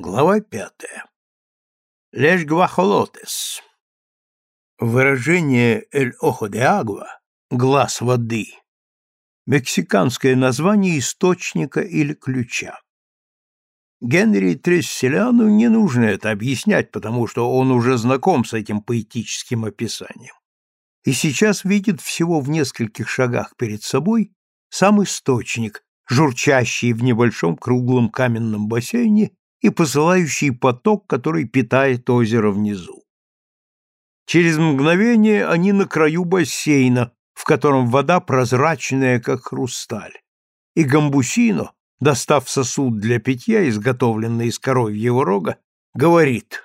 Глава пятая. Леш гвахолотес. Выражение «эль охо де агва» — «глаз воды» — мексиканское название источника или ключа. Генри Тресселяну не нужно это объяснять, потому что он уже знаком с этим поэтическим описанием. И сейчас видит всего в нескольких шагах перед собой сам источник, журчащий в небольшом круглом каменном бассейне и посылающий поток, который питает озеро внизу. Через мгновение они на краю бассейна, в котором вода прозрачная, как хрусталь, и Гамбусино, достав сосуд для питья, изготовленный из коровьего рога, говорит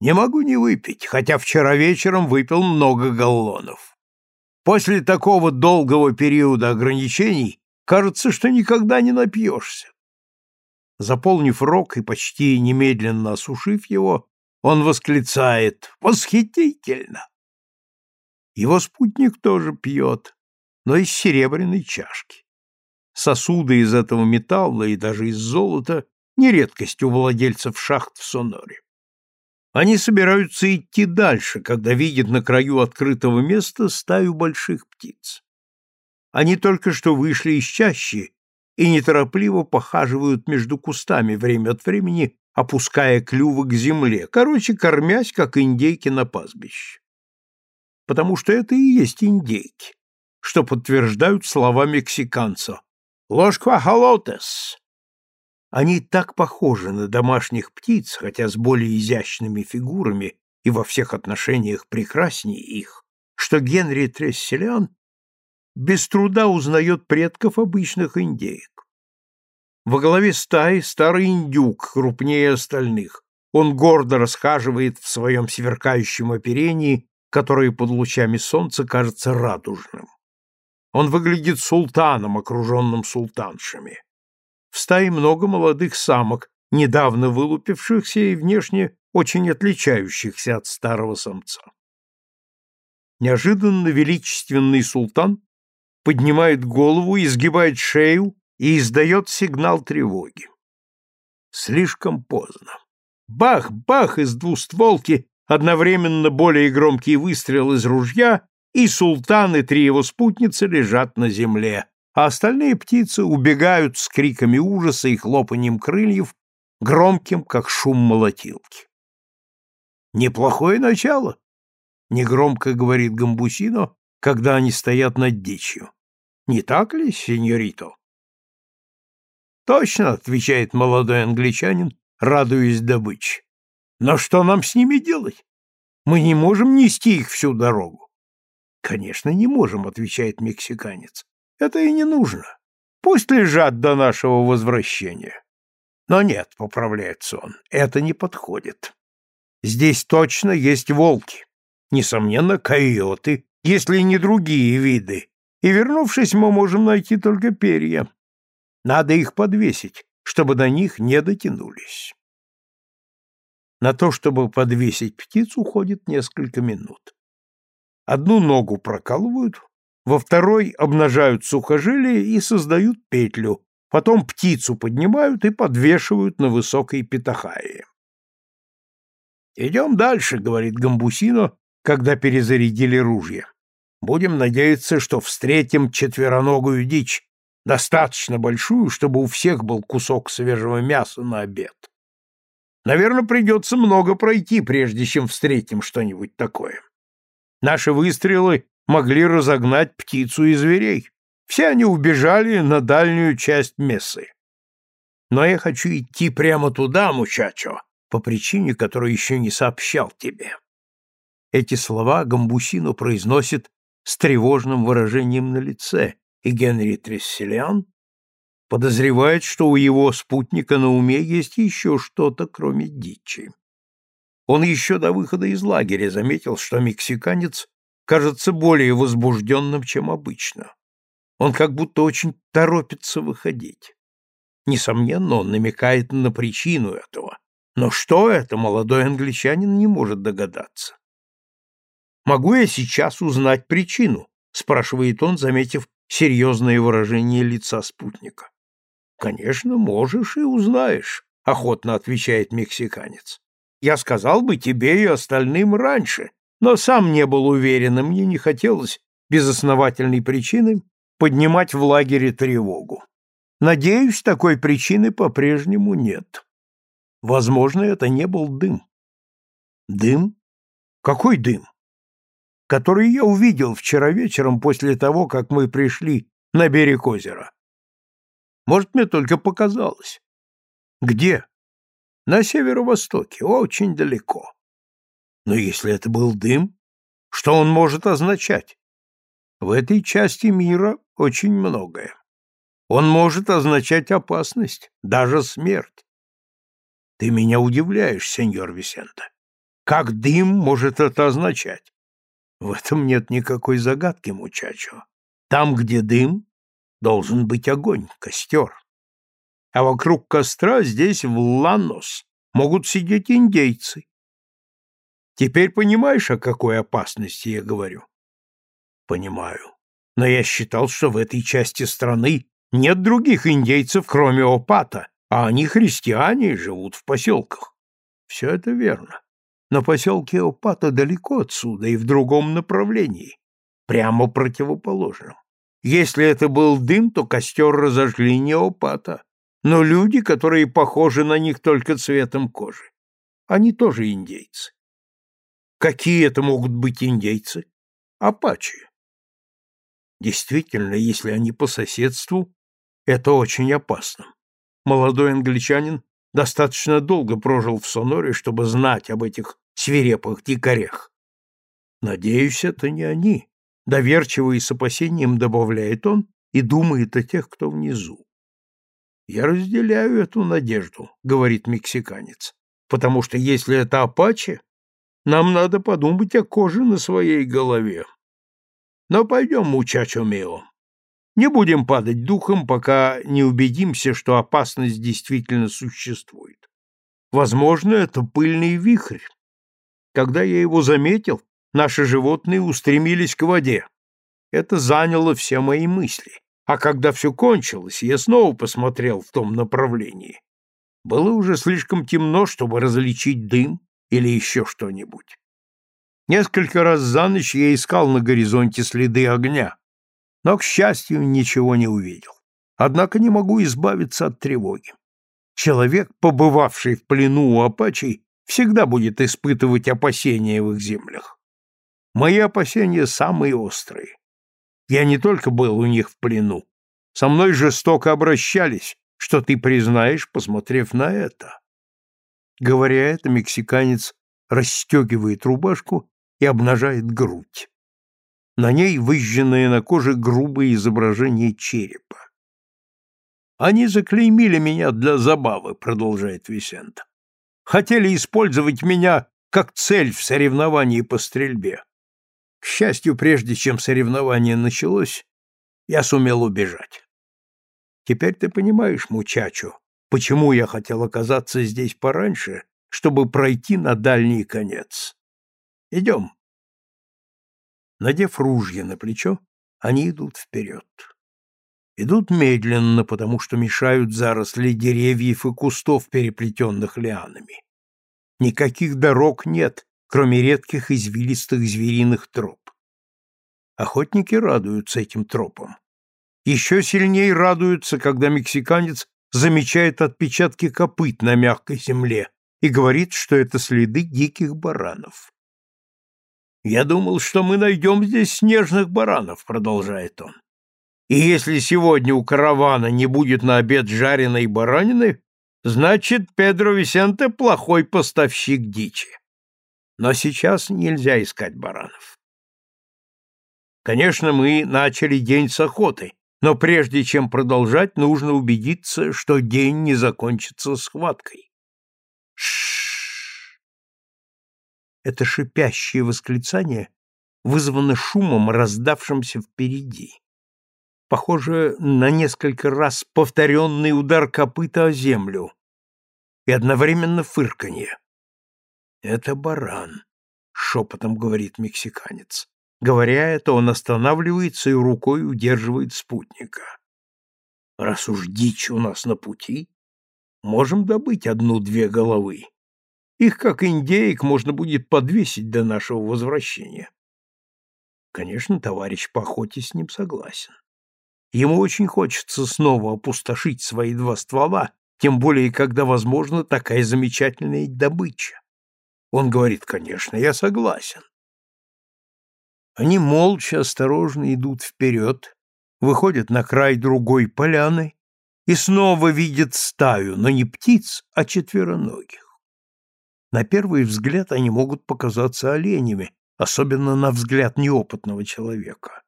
«Не могу не выпить, хотя вчера вечером выпил много галлонов. После такого долгого периода ограничений кажется, что никогда не напьешься. Заполнив рог и почти немедленно осушив его, он восклицает «Восхитительно!». Его спутник тоже пьет, но из серебряной чашки. Сосуды из этого металла и даже из золота не редкость у владельцев шахт в Соноре. Они собираются идти дальше, когда видят на краю открытого места стаю больших птиц. Они только что вышли из чащи и неторопливо похаживают между кустами время от времени, опуская клювы к земле, короче, кормясь, как индейки на пастбище. Потому что это и есть индейки, что подтверждают слова мексиканца «Лос квахолотес». Они так похожи на домашних птиц, хотя с более изящными фигурами и во всех отношениях прекраснее их, что Генри Тресселян без труда узнает предков обычных индеек. Во главе стаи старый индюк, крупнее остальных. Он гордо расхаживает в своем сверкающем оперении, которое под лучами солнца кажется радужным. Он выглядит султаном, окруженным султаншами. В стае много молодых самок, недавно вылупившихся и внешне очень отличающихся от старого самца. Неожиданно величественный султан поднимает голову, изгибает шею и издает сигнал тревоги. Слишком поздно. Бах-бах из двустволки, одновременно более громкий выстрел из ружья, и султан и три его спутницы лежат на земле, а остальные птицы убегают с криками ужаса и хлопанием крыльев, громким, как шум молотилки. «Неплохое начало», — негромко говорит Гамбусино, когда они стоят над дичью. Не так ли, сеньорито? Точно, отвечает молодой англичанин, радуясь добыче. Но что нам с ними делать? Мы не можем нести их всю дорогу. Конечно, не можем, отвечает мексиканец. Это и не нужно. Пусть лежат до нашего возвращения. Но нет, поправляется он, это не подходит. Здесь точно есть волки. Несомненно, койоты, если не другие виды, и, вернувшись, мы можем найти только перья. Надо их подвесить, чтобы до них не дотянулись. На то, чтобы подвесить птицу, уходит несколько минут. Одну ногу прокалывают, во второй обнажают сухожилие и создают петлю, потом птицу поднимают и подвешивают на высокой петахае. «Идем дальше», — говорит Гамбусино, когда перезарядили ружья. Будем надеяться, что встретим четвероногую дичь, достаточно большую, чтобы у всех был кусок свежего мяса на обед. Наверное, придется много пройти, прежде чем встретим что-нибудь такое. Наши выстрелы могли разогнать птицу и зверей. Все они убежали на дальнюю часть Мессы. Но я хочу идти прямо туда, мучачо, по причине, которую еще не сообщал тебе. Эти слова Гамбусино произносит с тревожным выражением на лице, и Генри Тресселиан подозревает, что у его спутника на уме есть еще что-то, кроме дичи. Он еще до выхода из лагеря заметил, что мексиканец кажется более возбужденным, чем обычно. Он как будто очень торопится выходить. Несомненно, он намекает на причину этого. Но что это, молодой англичанин не может догадаться. Могу я сейчас узнать причину? спрашивает он, заметив серьезное выражение лица спутника. Конечно, можешь и узнаешь, охотно отвечает мексиканец. Я сказал бы тебе и остальным раньше, но сам не был уверен, и мне не хотелось без основательной причины поднимать в лагере тревогу. Надеюсь, такой причины по-прежнему нет. Возможно, это не был дым. Дым? Какой дым? Который я увидел вчера вечером после того, как мы пришли на берег озера. Может, мне только показалось. Где? На северо-востоке, очень далеко. Но если это был дым, что он может означать? В этой части мира очень многое. Он может означать опасность, даже смерть. Ты меня удивляешь, сеньор Висента. Как дым может это означать? В этом нет никакой загадки, мучачо. Там, где дым, должен быть огонь, костер. А вокруг костра здесь, в Ланос, могут сидеть индейцы. Теперь понимаешь, о какой опасности я говорю? Понимаю. Но я считал, что в этой части страны нет других индейцев, кроме Опата, а они христиане и живут в поселках. Все это верно. Но поселки Опата далеко отсюда и в другом направлении, прямо противоположном. Если это был дым, то костер разожгли не Опата, но люди, которые похожи на них только цветом кожи. Они тоже индейцы. Какие это могут быть индейцы? Апачи. Действительно, если они по соседству, это очень опасно. Молодой англичанин достаточно долго прожил в Соноре, чтобы знать об этих свирепых дикарях. Надеюсь, это не они, доверчиво и с опасением добавляет он и думает о тех, кто внизу. Я разделяю эту надежду, говорит мексиканец, потому что если это апачи, нам надо подумать о коже на своей голове. Но пойдем, мучачо мио, не будем падать духом, пока не убедимся, что опасность действительно существует. Возможно, это пыльный вихрь. Когда я его заметил, наши животные устремились к воде. Это заняло все мои мысли. А когда все кончилось, я снова посмотрел в том направлении. Было уже слишком темно, чтобы различить дым или еще что-нибудь. Несколько раз за ночь я искал на горизонте следы огня, но, к счастью, ничего не увидел. Однако не могу избавиться от тревоги. Человек, побывавший в плену у апачей, всегда будет испытывать опасения в их землях. Мои опасения самые острые. Я не только был у них в плену. Со мной жестоко обращались, что ты признаешь, посмотрев на это. Говоря это, мексиканец расстегивает рубашку и обнажает грудь. На ней выжженное на коже грубое изображение черепа. «Они заклеймили меня для забавы», — продолжает Висента. «Хотели использовать меня как цель в соревновании по стрельбе. К счастью, прежде чем соревнование началось, я сумел убежать. Теперь ты понимаешь, мучачо, почему я хотел оказаться здесь пораньше, чтобы пройти на дальний конец. Идем, Надев ружья на плечо, они идут вперед. Идут медленно, потому что мешают заросли деревьев и кустов, переплетенных лианами. Никаких дорог нет, кроме редких извилистых звериных троп. Охотники радуются этим тропам. Еще сильнее радуются, когда мексиканец замечает отпечатки копыт на мягкой земле и говорит, что это следы диких баранов. «Я думал, что мы найдем здесь снежных баранов», — продолжает он. «И если сегодня у каравана не будет на обед жареной баранины, значит, Педро Висенте плохой поставщик дичи. Но сейчас нельзя искать баранов. Конечно, мы начали день с охоты, но прежде чем продолжать, нужно убедиться, что день не закончится схваткой. Это шипящее восклицание вызвано шумом, раздавшимся впереди. Похоже на несколько раз повторенный удар копыта о землю и одновременно фырканье. «Это баран», — шепотом говорит мексиканец. Говоря это, он останавливается и рукой удерживает спутника. «Раз уж дичь у нас на пути, Можем добыть одну-две головы. Их, как индеек, можно будет подвесить до нашего возвращения. Конечно, товарищ по охоте с ним согласен. Ему очень хочется снова опустошить свои два ствола, тем более, когда возможна такая замечательная добыча. Он говорит, конечно, я согласен. Они молча, осторожно идут вперед, выходят на край другой поляны и снова видят стаю, но не птиц, а четвероногих. На первый взгляд они могут показаться оленями, особенно на взгляд неопытного человека.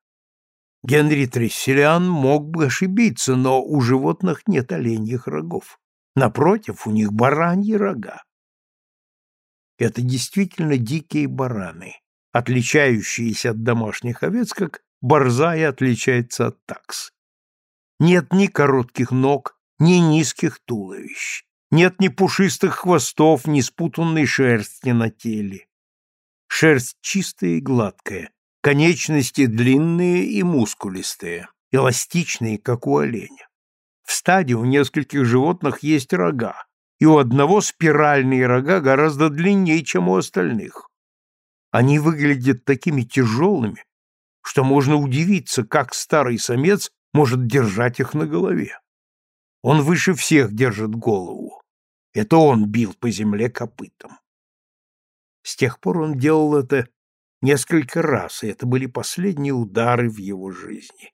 Генри Тресселиан мог бы ошибиться, но у животных нет оленьих рогов. Напротив, у них бараньи рога. Это действительно дикие бараны, отличающиеся от домашних овец, как борзая отличается от такс. Нет ни коротких ног, ни низких туловищ. Нет ни пушистых хвостов, ни спутанной шерсти на теле. Шерсть чистая и гладкая, конечности длинные и мускулистые, эластичные, как у оленя. В стаде у нескольких животных есть рога, и у одного спиральные рога гораздо длиннее, чем у остальных. Они выглядят такими тяжелыми, что можно удивиться, как старый самец может держать их на голове. Он выше всех держит голову. Это он бил по земле копытом. С тех пор он делал это несколько раз, и это были последние удары в его жизни.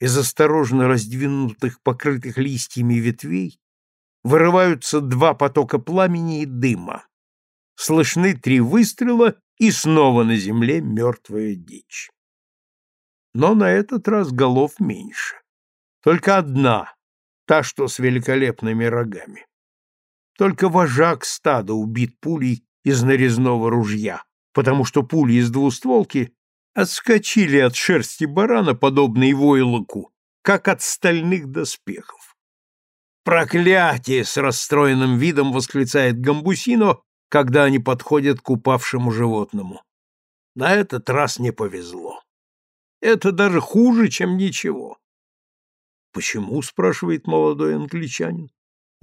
Из осторожно раздвинутых, покрытых листьями ветвей вырываются два потока пламени и дыма. Слышны три выстрела, и снова на земле мертвая дичь. Но на этот раз голов меньше. Только одна, та, что с великолепными рогами. Только вожак стада убит пулей из нарезного ружья, потому что пули из двустволки отскочили от шерсти барана, подобной войлоку, как от стальных доспехов. «Проклятие!» — с расстроенным видом восклицает Гамбусино, когда они подходят к упавшему животному. На этот раз не повезло. Это даже хуже, чем ничего. «Почему?» — спрашивает молодой англичанин.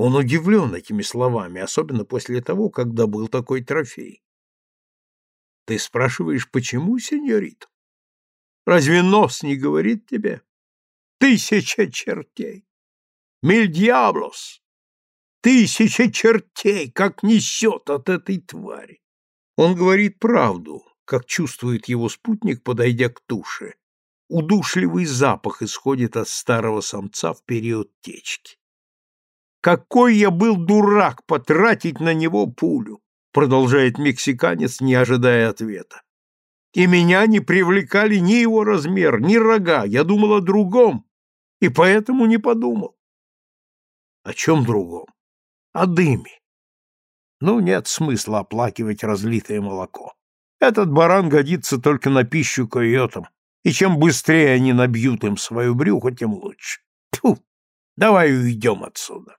Он удивлен этими словами, особенно после того, когда был такой трофей. Ты спрашиваешь, почему, сеньорит? Разве нос не говорит тебе? Тысяча чертей! Миль диаблос! Тысяча чертей! Как несет от этой твари! Он говорит правду, как чувствует его спутник, подойдя к туше. Удушливый запах исходит от старого самца в период течки. Какой я был дурак потратить на него пулю, продолжает мексиканец, не ожидая ответа. И меня не привлекали ни его размер, ни рога. Я думал о другом, и поэтому не подумал. О чем другом? О дыме. Ну, нет смысла оплакивать разлитое молоко. Этот баран годится только на пищу койотам, и чем быстрее они набьют им свое брюхо, тем лучше. Тьфу, давай уйдем отсюда.